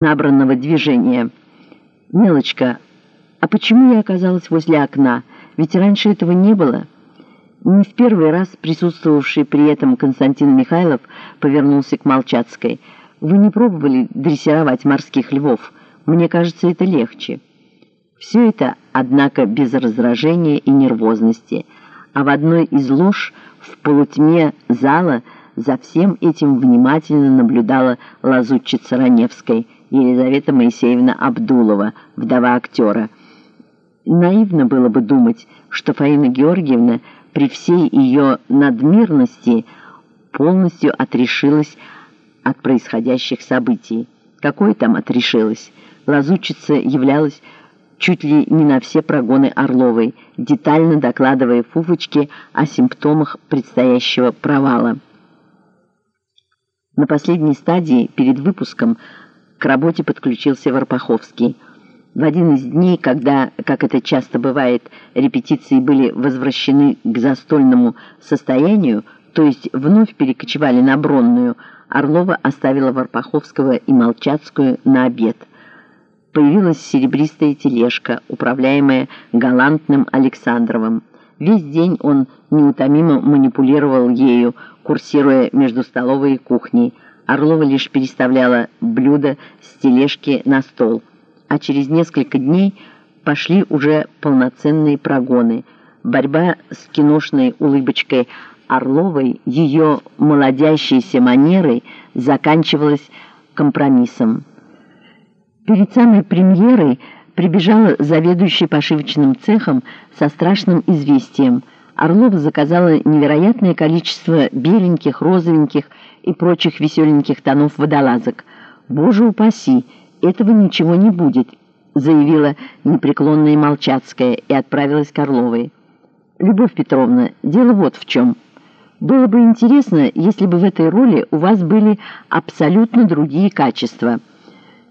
набранного движения. «Мелочка, а почему я оказалась возле окна? Ведь раньше этого не было». Не в первый раз присутствовавший при этом Константин Михайлов повернулся к Молчацкой. «Вы не пробовали дрессировать морских львов? Мне кажется, это легче». Все это, однако, без раздражения и нервозности. А в одной из лож в полутьме зала за всем этим внимательно наблюдала лазутчица Раневской – Елизавета Моисеевна Абдулова, вдова актера. Наивно было бы думать, что Фаина Георгиевна при всей ее надмирности полностью отрешилась от происходящих событий. Какое там отрешилась? Лазучица являлась чуть ли не на все прогоны Орловой, детально докладывая Фуфочке о симптомах предстоящего провала. На последней стадии, перед выпуском, к работе подключился Варпаховский. В один из дней, когда, как это часто бывает, репетиции были возвращены к застольному состоянию, то есть вновь перекочевали на Бронную, Орлова оставила Варпаховского и Молчацкую на обед. Появилась серебристая тележка, управляемая галантным Александровым. Весь день он неутомимо манипулировал ею, курсируя между столовой и кухней, Орлова лишь переставляла блюда с тележки на стол, а через несколько дней пошли уже полноценные прогоны. Борьба с киношной улыбочкой Орловой, ее молодящейся манерой заканчивалась компромиссом. Перед самой премьерой прибежала заведующая пошивочным цехом со страшным известием. Орлова заказала невероятное количество беленьких, розовеньких и прочих веселеньких тонов водолазок. «Боже упаси, этого ничего не будет», заявила непреклонная Молчацкая и отправилась к Орловой. «Любовь Петровна, дело вот в чем. Было бы интересно, если бы в этой роли у вас были абсолютно другие качества».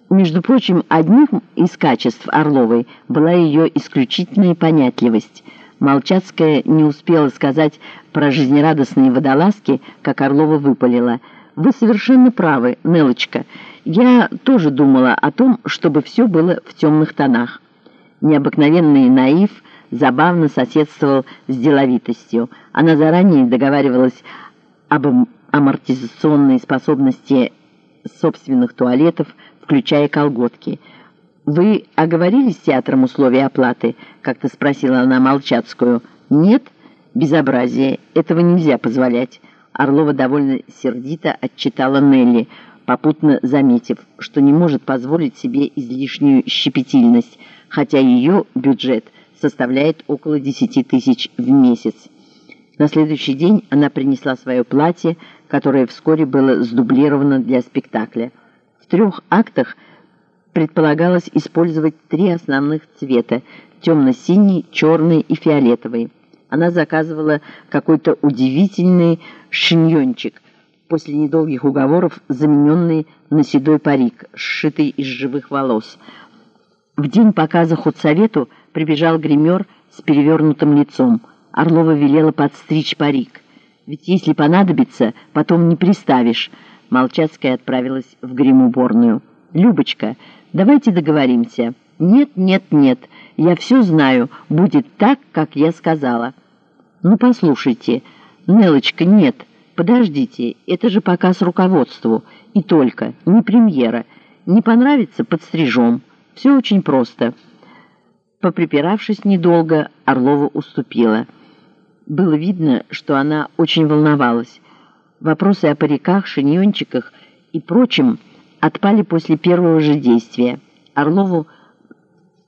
Между прочим, одним из качеств Орловой была ее исключительная понятливость – Молчацкая не успела сказать про жизнерадостные водолазки, как Орлова выпалила. «Вы совершенно правы, Нелочка. Я тоже думала о том, чтобы все было в темных тонах». Необыкновенный наив забавно соседствовал с деловитостью. Она заранее договаривалась об амортизационной способности собственных туалетов, включая колготки – «Вы оговорили с театром условия оплаты?» — как-то спросила она Молчацкую. «Нет? Безобразие. Этого нельзя позволять». Орлова довольно сердито отчитала Нелли, попутно заметив, что не может позволить себе излишнюю щепетильность, хотя ее бюджет составляет около 10 тысяч в месяц. На следующий день она принесла свое платье, которое вскоре было сдублировано для спектакля. В трех актах – предполагалось использовать три основных цвета – темно-синий, черный и фиолетовый. Она заказывала какой-то удивительный шиньончик, после недолгих уговоров замененный на седой парик, сшитый из живых волос. В день показа худсовету прибежал гример с перевернутым лицом. Орлова велела подстричь парик. «Ведь если понадобится, потом не приставишь». Молчацкая отправилась в гримуборную. «Любочка, Давайте договоримся. Нет, нет, нет, я все знаю, будет так, как я сказала. Ну, послушайте, Нелочка, нет, подождите, это же показ руководству, и только, не премьера. Не понравится, подстрижем. Все очень просто. Поприпиравшись недолго, Орлова уступила. Было видно, что она очень волновалась. Вопросы о париках, шиньончиках и прочем – отпали после первого же действия. Орлову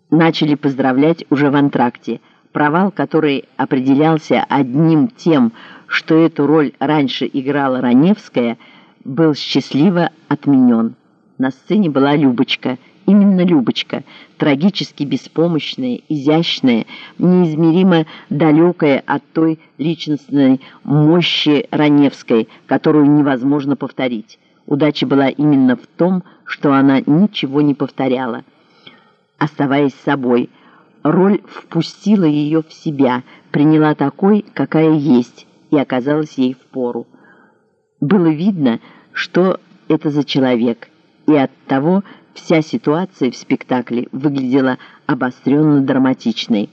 начали поздравлять уже в антракте. Провал, который определялся одним тем, что эту роль раньше играла Раневская, был счастливо отменен. На сцене была Любочка, именно Любочка, трагически беспомощная, изящная, неизмеримо далекая от той личностной мощи Раневской, которую невозможно повторить. Удача была именно в том, что она ничего не повторяла. Оставаясь собой, роль впустила ее в себя, приняла такой, какая есть, и оказалась ей в пору. Было видно, что это за человек, и от того вся ситуация в спектакле выглядела обостренно драматичной.